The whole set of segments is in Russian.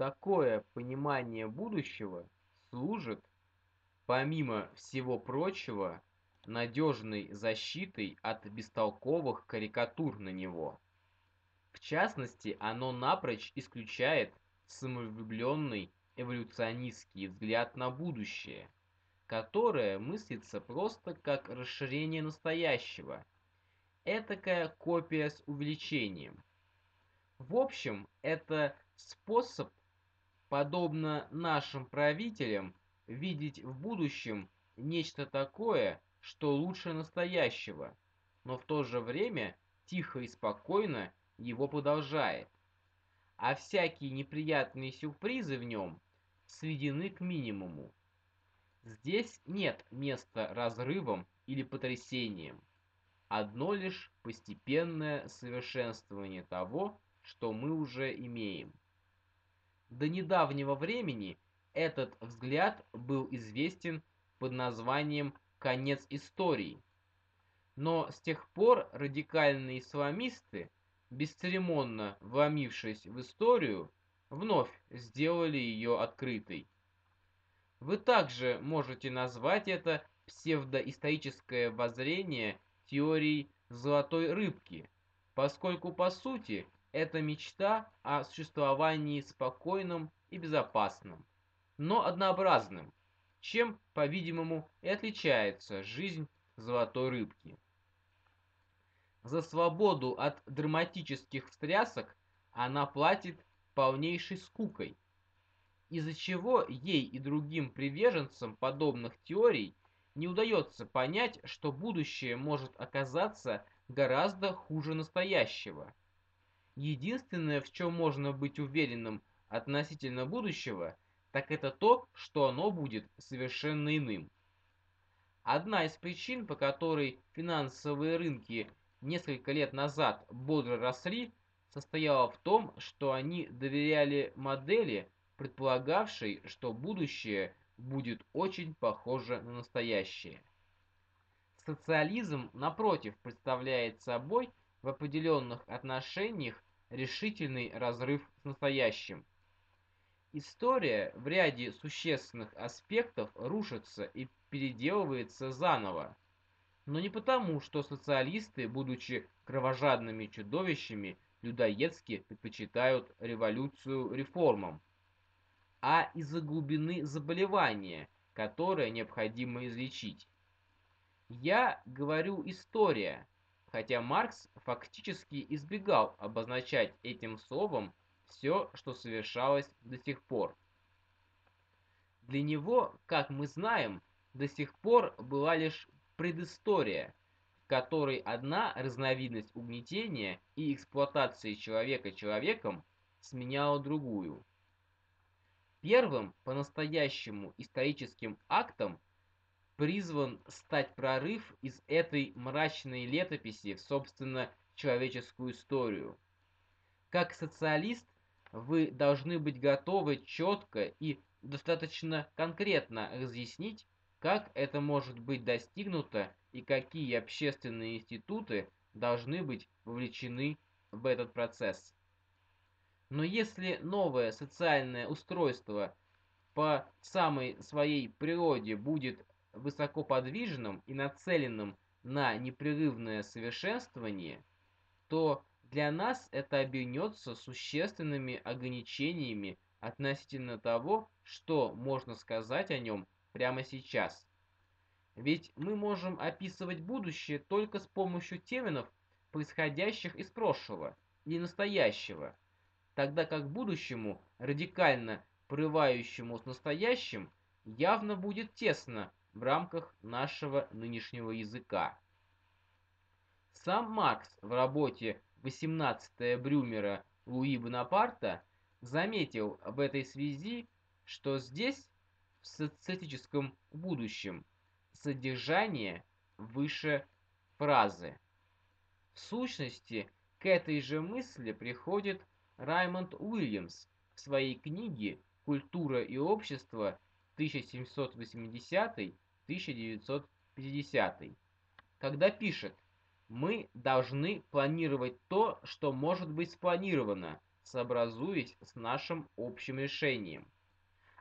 Такое понимание будущего служит, помимо всего прочего, надежной защитой от бестолковых карикатур на него. В частности, оно напрочь исключает самовлюбленный эволюционистский взгляд на будущее, которое мыслится просто как расширение настоящего, этакая копия с увеличением. В общем, это способ, подобно нашим правителям, видеть в будущем нечто такое, что лучше настоящего, но в то же время тихо и спокойно его продолжает. А всякие неприятные сюрпризы в нем сведены к минимуму. Здесь нет места разрывам или потрясениям. Одно лишь постепенное совершенствование того, что мы уже имеем. До недавнего времени этот взгляд был известен под названием «конец истории». Но с тех пор радикальные исламисты, бесцеремонно вломившись в историю, вновь сделали ее открытой. Вы также можете назвать это псевдоисторическое воззрение теорией золотой рыбки, поскольку по сути это мечта о существовании спокойном и безопасном, но однообразным, чем, по-видимому, и отличается жизнь золотой рыбки. За свободу от драматических встрясок она платит полнейшей скукой, из-за чего ей и другим приверженцам подобных теорий не удается понять, что будущее может оказаться гораздо хуже настоящего. Единственное, в чем можно быть уверенным относительно будущего, так это то, что оно будет совершенно иным. Одна из причин, по которой финансовые рынки несколько лет назад бодро росли, состояла в том, что они доверяли модели, предполагавшей, что будущее будет очень похоже на настоящее. Социализм, напротив, представляет собой в определенных отношениях решительный разрыв с настоящим. История в ряде существенных аспектов рушится и переделывается заново. Но не потому, что социалисты, будучи кровожадными чудовищами, людоедски предпочитают революцию реформам, а из-за глубины заболевания, которое необходимо излечить. Я говорю «история», хотя Маркс фактически избегал обозначать этим словом все, что совершалось до сих пор. Для него, как мы знаем, до сих пор была лишь предыстория, в которой одна разновидность угнетения и эксплуатации человека человеком сменяла другую. Первым по-настоящему историческим актом призван стать прорыв из этой мрачной летописи в, собственно, человеческую историю. Как социалист, вы должны быть готовы четко и достаточно конкретно разъяснить, как это может быть достигнуто и какие общественные институты должны быть вовлечены в этот процесс. Но если новое социальное устройство по самой своей природе будет высокоподвижным и нацеленным на непрерывное совершенствование, то для нас это обернется существенными ограничениями относительно того, что можно сказать о нем прямо сейчас. Ведь мы можем описывать будущее только с помощью терминов, происходящих из прошлого или настоящего, тогда как будущему, радикально прорывающему с настоящим, явно будет тесно в рамках нашего нынешнего языка. Сам Маркс в работе 18 Брюмера Луи Бонапарта заметил в этой связи, что здесь, в социалистическом будущем, содержание выше фразы. В сущности, к этой же мысли приходит Раймонд Уильямс в своей книге «Культура и общество 1780-1950, когда пишет «Мы должны планировать то, что может быть спланировано, сообразуясь с нашим общим решением.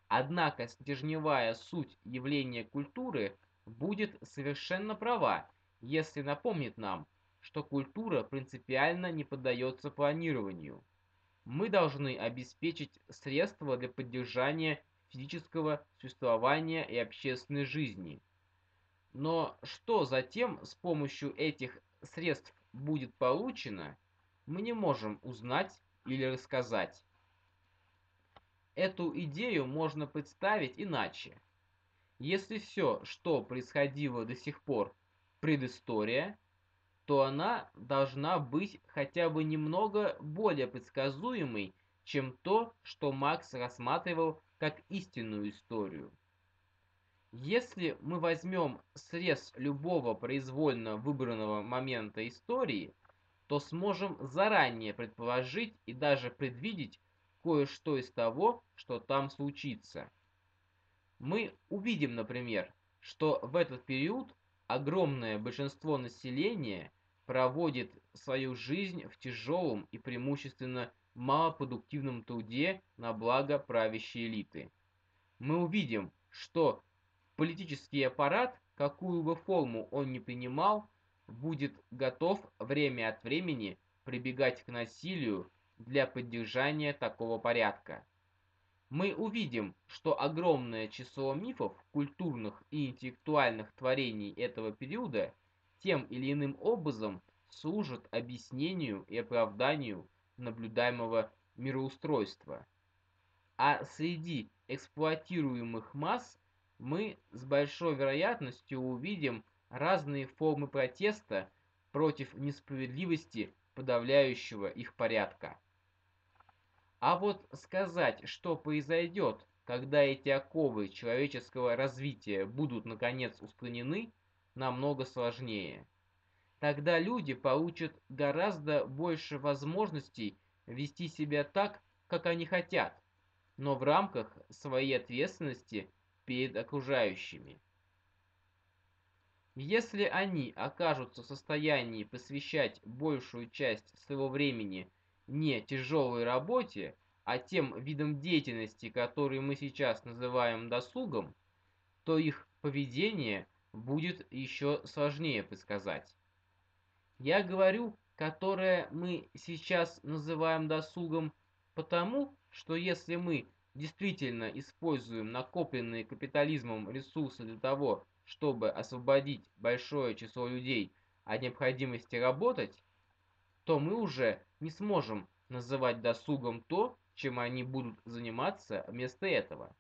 Однако стержневая суть явления культуры будет совершенно права, если напомнит нам, что культура принципиально не поддается планированию. Мы должны обеспечить средства для поддержания физического существования и общественной жизни. Но что затем с помощью этих средств будет получено, мы не можем узнать или рассказать. Эту идею можно представить иначе. Если все, что происходило до сих пор, предыстория, то она должна быть хотя бы немного более предсказуемой, чем то, что Макс рассматривал как истинную историю. Если мы возьмем срез любого произвольно выбранного момента истории, то сможем заранее предположить и даже предвидеть кое-что из того, что там случится. Мы увидим, например, что в этот период огромное большинство населения проводит свою жизнь в тяжелом и преимущественно малопродуктивном труде на благо правящей элиты. Мы увидим, что политический аппарат, какую бы форму он ни принимал, будет готов время от времени прибегать к насилию для поддержания такого порядка. Мы увидим, что огромное число мифов, культурных и интеллектуальных творений этого периода тем или иным образом служат объяснению и оправданию наблюдаемого мироустройства. А среди эксплуатируемых масс мы с большой вероятностью увидим разные формы протеста против несправедливости подавляющего их порядка. А вот сказать, что произойдет, когда эти оковы человеческого развития будут наконец устранены, намного сложнее. Тогда люди получат гораздо больше возможностей вести себя так, как они хотят, но в рамках своей ответственности перед окружающими. Если они окажутся в состоянии посвящать большую часть своего времени не тяжелой работе, а тем видам деятельности, которые мы сейчас называем досугом, то их поведение будет еще сложнее предсказать. Я говорю, которое мы сейчас называем досугом, потому что если мы действительно используем накопленные капитализмом ресурсы для того, чтобы освободить большое число людей от необходимости работать, то мы уже не сможем называть досугом то, чем они будут заниматься вместо этого.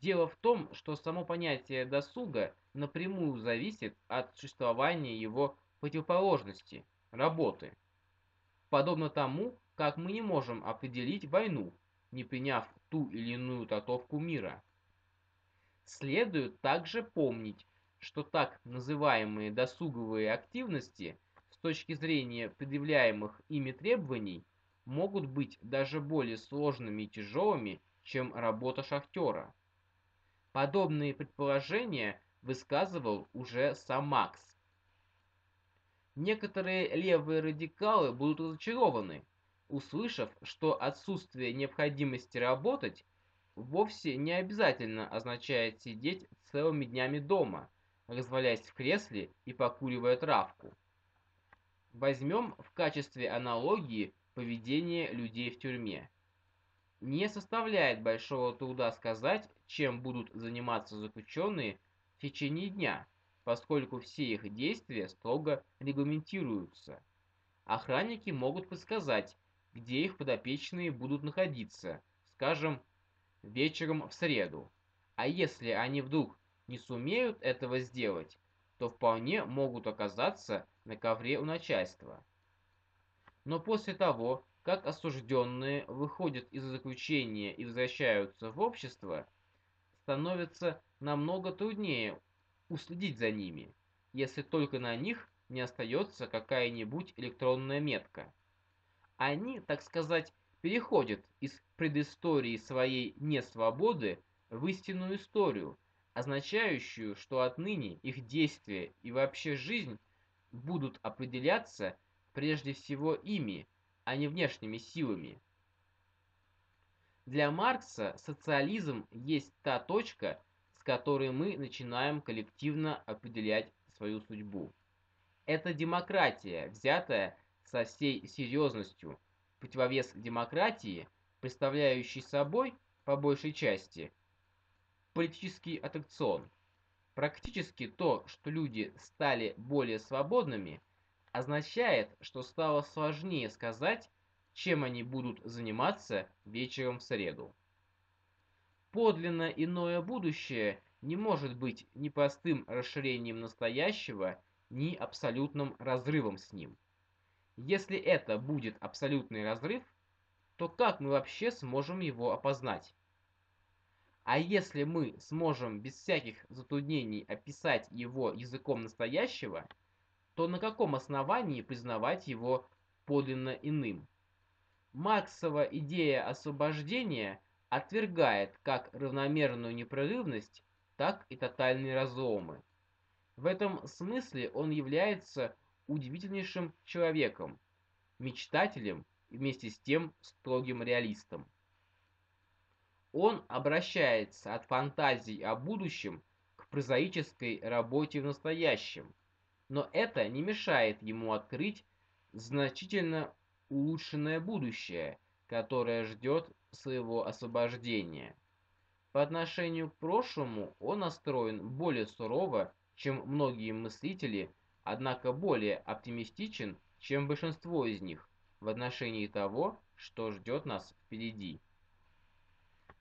Дело в том, что само понятие досуга напрямую зависит от существования его противоположности – работы. Подобно тому, как мы не можем определить войну, не приняв ту или иную татовку мира. Следует также помнить, что так называемые досуговые активности с точки зрения предъявляемых ими требований могут быть даже более сложными и тяжелыми, чем работа шахтера. Подобные предположения высказывал уже сам Макс. Некоторые левые радикалы будут разочарованы, услышав, что отсутствие необходимости работать вовсе не обязательно означает сидеть целыми днями дома, развалясь в кресле и покуривая травку. Возьмем в качестве аналогии поведение людей в тюрьме. Не составляет большого труда сказать, чем будут заниматься заключенные в течение дня, поскольку все их действия строго регламентируются. Охранники могут подсказать, где их подопечные будут находиться, скажем, вечером в среду. А если они вдруг не сумеют этого сделать, то вполне могут оказаться на ковре у начальства. Но после того, как осужденные выходят из заключения и возвращаются в общество, становится намного труднее уследить за ними, если только на них не остается какая-нибудь электронная метка. Они, так сказать, переходят из предыстории своей несвободы в истинную историю, означающую, что отныне их действия и вообще жизнь будут определяться прежде всего ими, а не внешними силами, Для Маркса социализм есть та точка, которой мы начинаем коллективно определять свою судьбу. Это демократия, взятая со всей серьезностью, противовес демократии, представляющей собой, по большей части, политический аттракцион. Практически то, что люди стали более свободными, означает, что стало сложнее сказать, чем они будут заниматься вечером в среду. Подлинно иное будущее не может быть ни простым расширением настоящего, ни абсолютным разрывом с ним. Если это будет абсолютный разрыв, то как мы вообще сможем его опознать? А если мы сможем без всяких затруднений описать его языком настоящего, то на каком основании признавать его подлинно иным? Марксова идея освобождения отвергает как равномерную непрерывность, так и тотальные разломы. В этом смысле он является удивительнейшим человеком, мечтателем и вместе с тем строгим реалистом. Он обращается от фантазий о будущем к прозаической работе в настоящем, но это не мешает ему открыть значительно улучшенное будущее, которое ждет своего освобождения. По отношению к прошлому он настроен более сурово, чем многие мыслители, однако более оптимистичен, чем большинство из них в отношении того, что ждет нас впереди.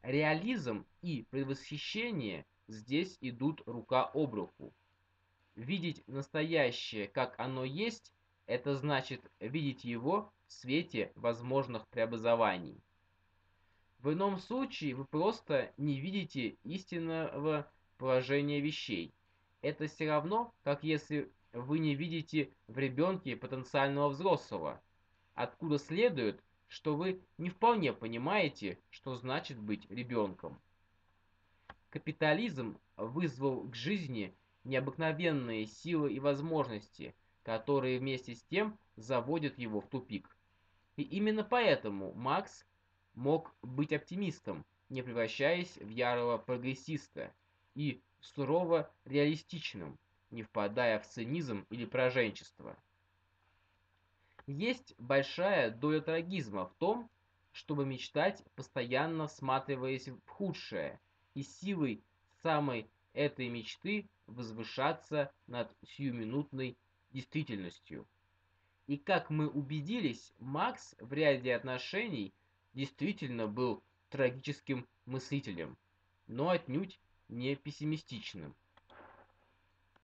Реализм и предвосхищение здесь идут рука об руку. Видеть настоящее, как оно есть, это значит видеть его в свете возможных преобразований. В ином случае вы просто не видите истинного положения вещей. Это все равно, как если вы не видите в ребенке потенциального взрослого, откуда следует, что вы не вполне понимаете, что значит быть ребенком. Капитализм вызвал к жизни необыкновенные силы и возможности, которые вместе с тем заводят его в тупик. И именно поэтому Макс мог быть оптимистом, не превращаясь в ярого прогрессиста, и сурово реалистичным, не впадая в цинизм или пораженчество. Есть большая доля трагизма в том, чтобы мечтать, постоянно всматриваясь в худшее, и силой самой этой мечты возвышаться над сиюминутной действительностью. И как мы убедились, Макс в ряде отношений действительно был трагическим мыслителем, но отнюдь не пессимистичным.